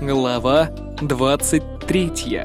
Глава 23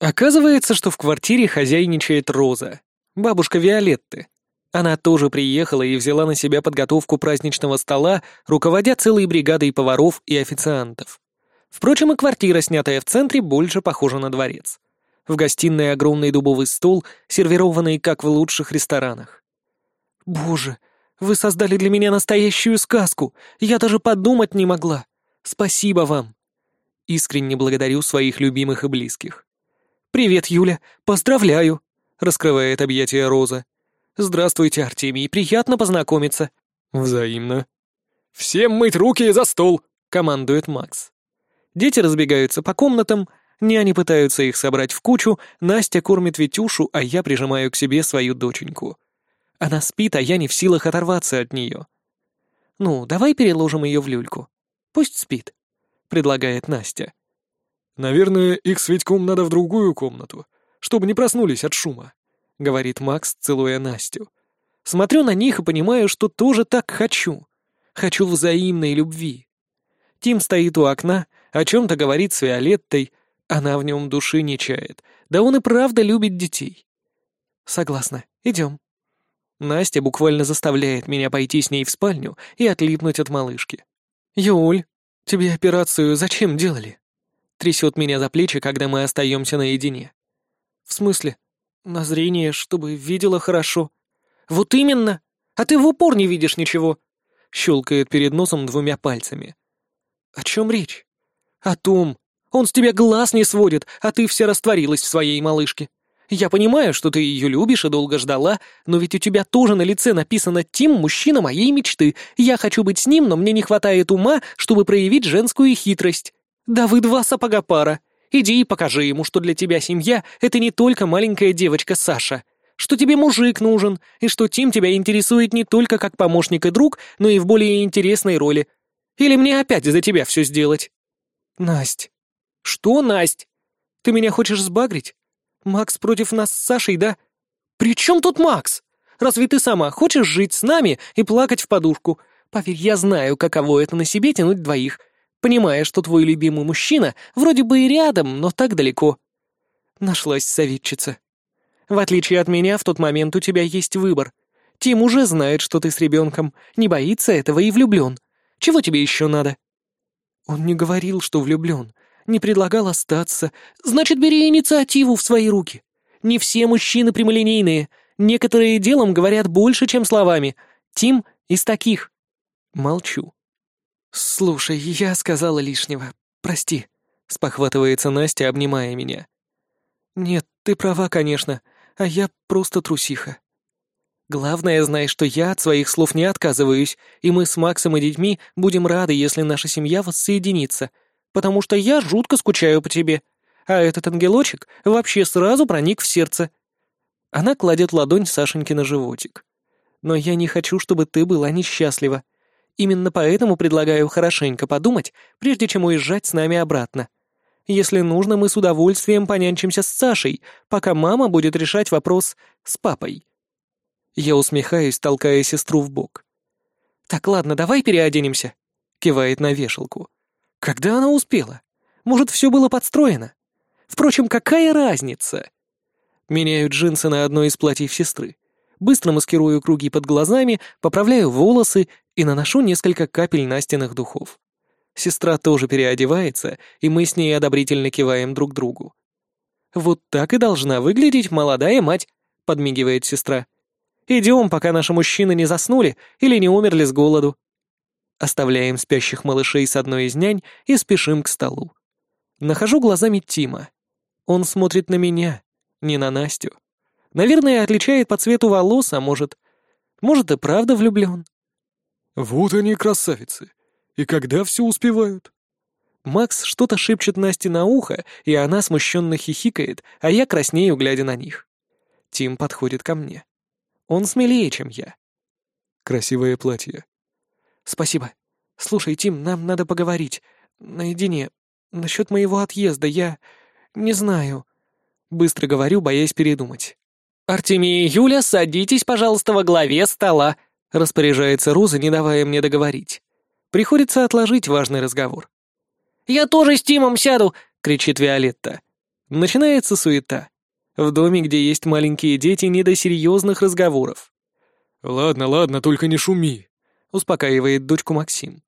Оказывается, что в квартире хозяйничает Роза, бабушка Виолетты. Она тоже приехала и взяла на себя подготовку праздничного стола, руководя целой бригадой поваров и официантов. Впрочем, и квартира, снятая в центре, больше похожа на дворец. В гостиной огромный дубовый стол, сервированный, как в лучших ресторанах. «Боже, вы создали для меня настоящую сказку. Я даже подумать не могла. Спасибо вам. Искренне благодарю своих любимых и близких. Привет, Юля. Поздравляю. Раскрывает объятия Роза. Здравствуйте, Артемий. Приятно познакомиться. Взаимно. Всем мыть руки за стол, командует Макс. Дети разбегаются по комнатам, няни пытаются их собрать в кучу, Настя кормит Витюшу, а я прижимаю к себе свою доченьку. Она спит, а я не в силах оторваться от нее. «Ну, давай переложим ее в люльку. Пусть спит», — предлагает Настя. «Наверное, их с Витьком надо в другую комнату, чтобы не проснулись от шума», — говорит Макс, целуя Настю. Смотрю на них и понимаю, что тоже так хочу. Хочу взаимной любви. Тим стоит у окна, о чем-то говорит с Виолеттой, она в нем души не чает. Да он и правда любит детей. Согласна, идем. Настя буквально заставляет меня пойти с ней в спальню и отлипнуть от малышки. «Юль, тебе операцию зачем делали?» Трясет меня за плечи, когда мы остаемся наедине. «В смысле? На зрение, чтобы видела хорошо». «Вот именно! А ты в упор не видишь ничего!» Щелкает перед носом двумя пальцами. «О чем речь?» «О том. Он с тебя глаз не сводит, а ты вся растворилась в своей малышке. Я понимаю, что ты ее любишь и долго ждала, но ведь у тебя тоже на лице написано «Тим – мужчина моей мечты». Я хочу быть с ним, но мне не хватает ума, чтобы проявить женскую хитрость. Да вы два сапога пара. Иди и покажи ему, что для тебя семья – это не только маленькая девочка Саша, что тебе мужик нужен, и что Тим тебя интересует не только как помощник и друг, но и в более интересной роли. Или мне опять за тебя все сделать? Насть. Что, Насть? Ты меня хочешь сбагрить? Макс против нас с Сашей, да? При чем тут Макс? Разве ты сама хочешь жить с нами и плакать в подушку? Поверь, я знаю, каково это на себе тянуть двоих, понимая, что твой любимый мужчина вроде бы и рядом, но так далеко. Нашлась советчица. В отличие от меня, в тот момент у тебя есть выбор. Тим уже знает, что ты с ребенком, не боится этого и влюблен. Чего тебе еще надо? Он не говорил, что влюблен, не предлагал остаться. Значит, бери инициативу в свои руки. Не все мужчины прямолинейные. Некоторые делом говорят больше, чем словами. Тим из таких. Молчу. «Слушай, я сказала лишнего. Прости», — спохватывается Настя, обнимая меня. «Нет, ты права, конечно, а я просто трусиха. Главное, знай, что я от своих слов не отказываюсь, и мы с Максом и детьми будем рады, если наша семья воссоединится потому что я жутко скучаю по тебе. А этот ангелочек вообще сразу проник в сердце». Она кладет ладонь Сашеньке на животик. «Но я не хочу, чтобы ты была несчастлива. Именно поэтому предлагаю хорошенько подумать, прежде чем уезжать с нами обратно. Если нужно, мы с удовольствием понянчимся с Сашей, пока мама будет решать вопрос с папой». Я усмехаюсь, толкая сестру в бок. «Так, ладно, давай переоденемся», — кивает на вешалку. Когда она успела? Может, все было подстроено? Впрочем, какая разница? Меняю джинсы на одно из платьев сестры. Быстро маскирую круги под глазами, поправляю волосы и наношу несколько капель настенных духов. Сестра тоже переодевается, и мы с ней одобрительно киваем друг другу. «Вот так и должна выглядеть молодая мать», — подмигивает сестра. «Идем, пока наши мужчины не заснули или не умерли с голоду». Оставляем спящих малышей с одной из нянь и спешим к столу. Нахожу глазами Тима. Он смотрит на меня, не на Настю. Наверное, отличает по цвету волос, а может... Может, и правда влюблен. «Вот они, красавицы! И когда все успевают?» Макс что-то шепчет Насте на ухо, и она смущенно хихикает, а я краснею, глядя на них. Тим подходит ко мне. Он смелее, чем я. «Красивое платье», «Спасибо. Слушай, Тим, нам надо поговорить. Наедине. Насчет моего отъезда я... не знаю». Быстро говорю, боясь передумать. «Артемий и Юля, садитесь, пожалуйста, во главе стола», — распоряжается Роза, не давая мне договорить. Приходится отложить важный разговор. «Я тоже с Тимом сяду!» — кричит Виолетта. Начинается суета. В доме, где есть маленькие дети, не до серьезных разговоров. «Ладно, ладно, только не шуми», — успокаивает дочку Максим.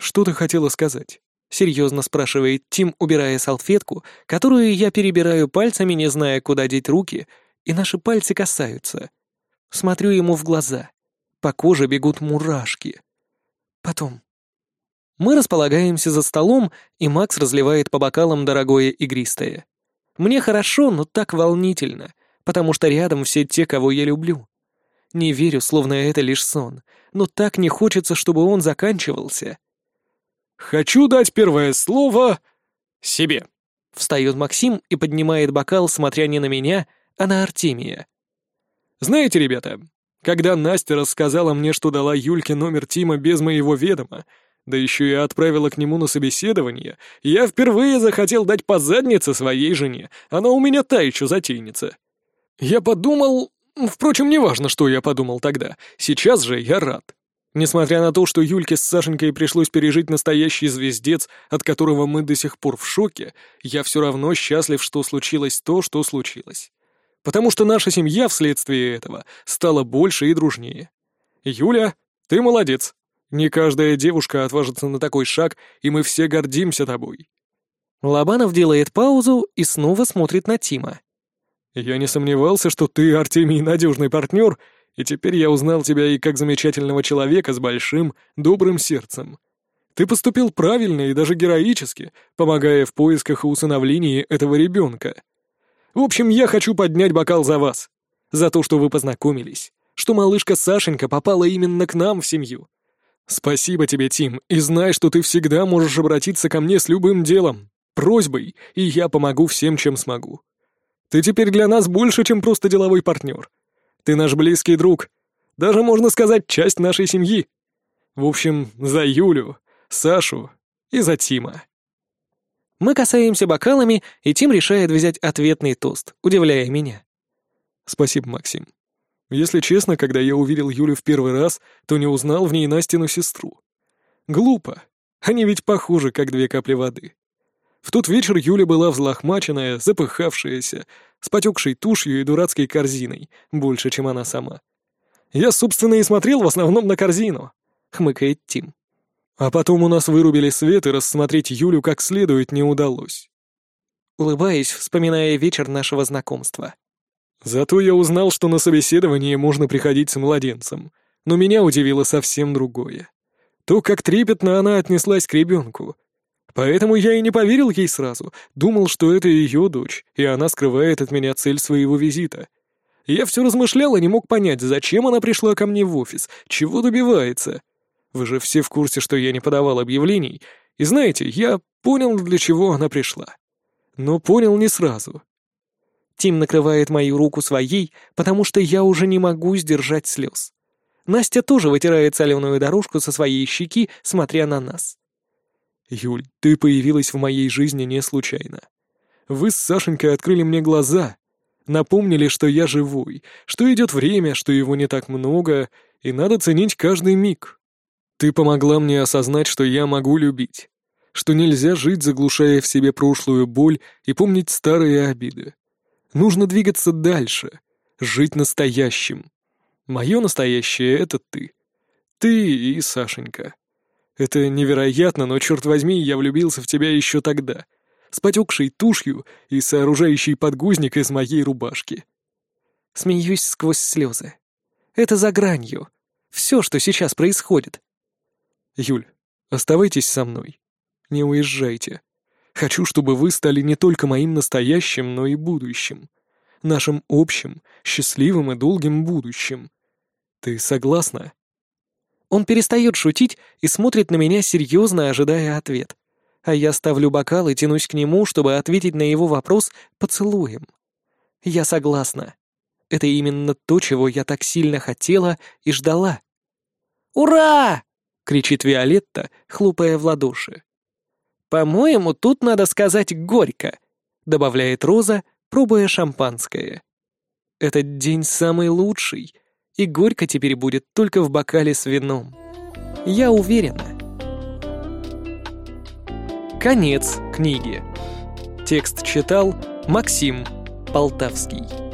«Что ты хотела сказать?» — серьезно спрашивает Тим, убирая салфетку, которую я перебираю пальцами, не зная, куда деть руки, и наши пальцы касаются. Смотрю ему в глаза. По коже бегут мурашки. Потом. Мы располагаемся за столом, и Макс разливает по бокалам дорогое игристое. Мне хорошо, но так волнительно, потому что рядом все те, кого я люблю. Не верю, словно это лишь сон, но так не хочется, чтобы он заканчивался. «Хочу дать первое слово себе», — встает Максим и поднимает бокал, смотря не на меня, а на Артемия. «Знаете, ребята, когда Настя рассказала мне, что дала Юльке номер Тима без моего ведома, да еще и отправила к нему на собеседование, я впервые захотел дать по заднице своей жене, она у меня та еще затейница. Я подумал... Впрочем, неважно, что я подумал тогда, сейчас же я рад. Несмотря на то, что Юльке с Сашенькой пришлось пережить настоящий звездец, от которого мы до сих пор в шоке, я все равно счастлив, что случилось то, что случилось потому что наша семья вследствие этого стала больше и дружнее. Юля, ты молодец. Не каждая девушка отважится на такой шаг, и мы все гордимся тобой. Лобанов делает паузу и снова смотрит на Тима. Я не сомневался, что ты, Артемий, надежный партнер, и теперь я узнал тебя и как замечательного человека с большим, добрым сердцем. Ты поступил правильно и даже героически, помогая в поисках и усыновлении этого ребенка. В общем, я хочу поднять бокал за вас. За то, что вы познакомились. Что малышка Сашенька попала именно к нам в семью. Спасибо тебе, Тим, и знай, что ты всегда можешь обратиться ко мне с любым делом, просьбой, и я помогу всем, чем смогу. Ты теперь для нас больше, чем просто деловой партнер. Ты наш близкий друг. Даже, можно сказать, часть нашей семьи. В общем, за Юлю, Сашу и за Тима. Мы касаемся бокалами, и Тим решает взять ответный тост, удивляя меня. «Спасибо, Максим. Если честно, когда я увидел Юлю в первый раз, то не узнал в ней Настину сестру. Глупо. Они ведь похожи, как две капли воды. В тот вечер Юля была взлохмаченная, запыхавшаяся, с потекшей тушью и дурацкой корзиной, больше, чем она сама. Я, собственно, и смотрел в основном на корзину», — хмыкает Тим. А потом у нас вырубили свет, и рассмотреть Юлю как следует не удалось. Улыбаясь, вспоминая вечер нашего знакомства. Зато я узнал, что на собеседование можно приходить с младенцем. Но меня удивило совсем другое. То, как трепетно она отнеслась к ребенку. Поэтому я и не поверил ей сразу. Думал, что это ее дочь, и она скрывает от меня цель своего визита. Я все размышлял и не мог понять, зачем она пришла ко мне в офис, чего добивается. Вы же все в курсе, что я не подавал объявлений, и знаете, я понял, для чего она пришла. Но понял не сразу. Тим накрывает мою руку своей, потому что я уже не могу сдержать слез. Настя тоже вытирает соленую дорожку со своей щеки, смотря на нас. «Юль, ты появилась в моей жизни не случайно. Вы с Сашенькой открыли мне глаза, напомнили, что я живой, что идет время, что его не так много, и надо ценить каждый миг. Ты помогла мне осознать, что я могу любить, что нельзя жить, заглушая в себе прошлую боль и помнить старые обиды. Нужно двигаться дальше, жить настоящим. Мое настоящее — это ты. Ты и Сашенька. Это невероятно, но, черт возьми, я влюбился в тебя еще тогда, с потекшей тушью и сооружающей подгузник из моей рубашки. Смеюсь сквозь слезы. Это за гранью. Все, что сейчас происходит. Юль, оставайтесь со мной. Не уезжайте. Хочу, чтобы вы стали не только моим настоящим, но и будущим. Нашим общим, счастливым и долгим будущим. Ты согласна?» Он перестает шутить и смотрит на меня серьезно, ожидая ответ. А я ставлю бокал и тянусь к нему, чтобы ответить на его вопрос поцелуем. Я согласна. Это именно то, чего я так сильно хотела и ждала. «Ура!» — кричит Виолетта, хлопая в ладоши. «По-моему, тут надо сказать горько», — добавляет Роза, пробуя шампанское. «Этот день самый лучший, и горько теперь будет только в бокале с вином. Я уверена. Конец книги. Текст читал Максим Полтавский.